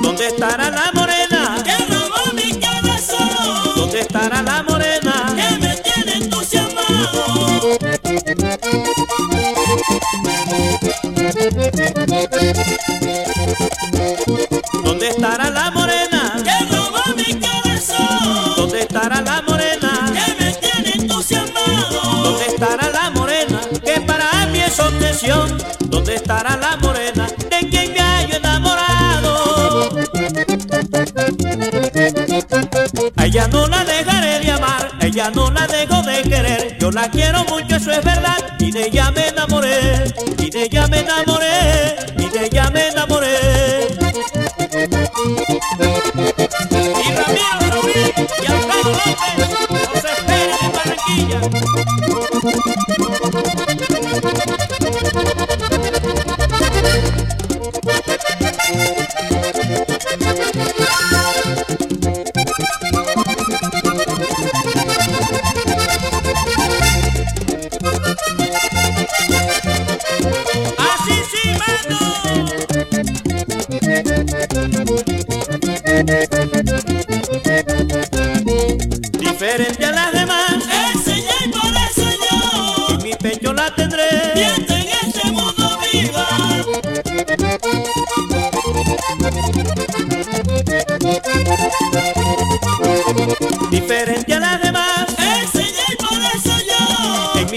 ¿Dónde estará la morena? Que robó mi corazón. ¿Dónde estará la morena? Que me tiene entusiasmado. ¿Dónde estará la morena? De quien me hallo enamorado. A ella no la dejaré de amar, ella no la dejo de querer. Yo la quiero mucho, eso es verdad. Y de ella me enamoré, y de ella me enamoré, y de ella me enamoré. Y Ramiro Rubí y Alfredo López nos esperan en Barranquilla. Diferente a las demás, y por eso yo. mi pecho la tendré.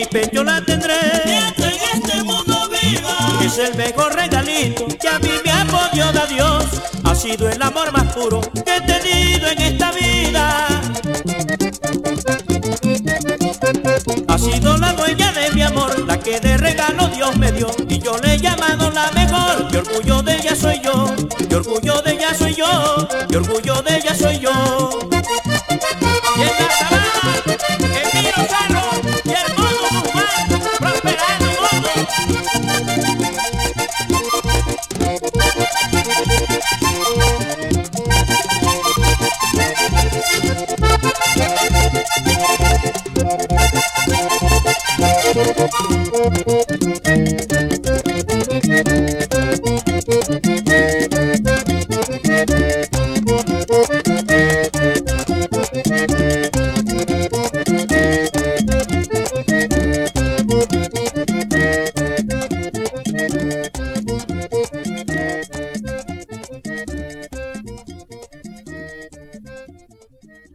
Mi pecho la tendré. Siento en este mundo viva. Es el mejor regalito que a mí me ha podido dar Dios. Ha sido el amor más puro que he tenido en esta vida. Ha sido la dueña de mi amor, la que de regalo Dios me dio. Y yo le he llamado la mejor. Y orgullo de ella soy yo. Y orgullo de ella soy yo. Y orgullo Thank you.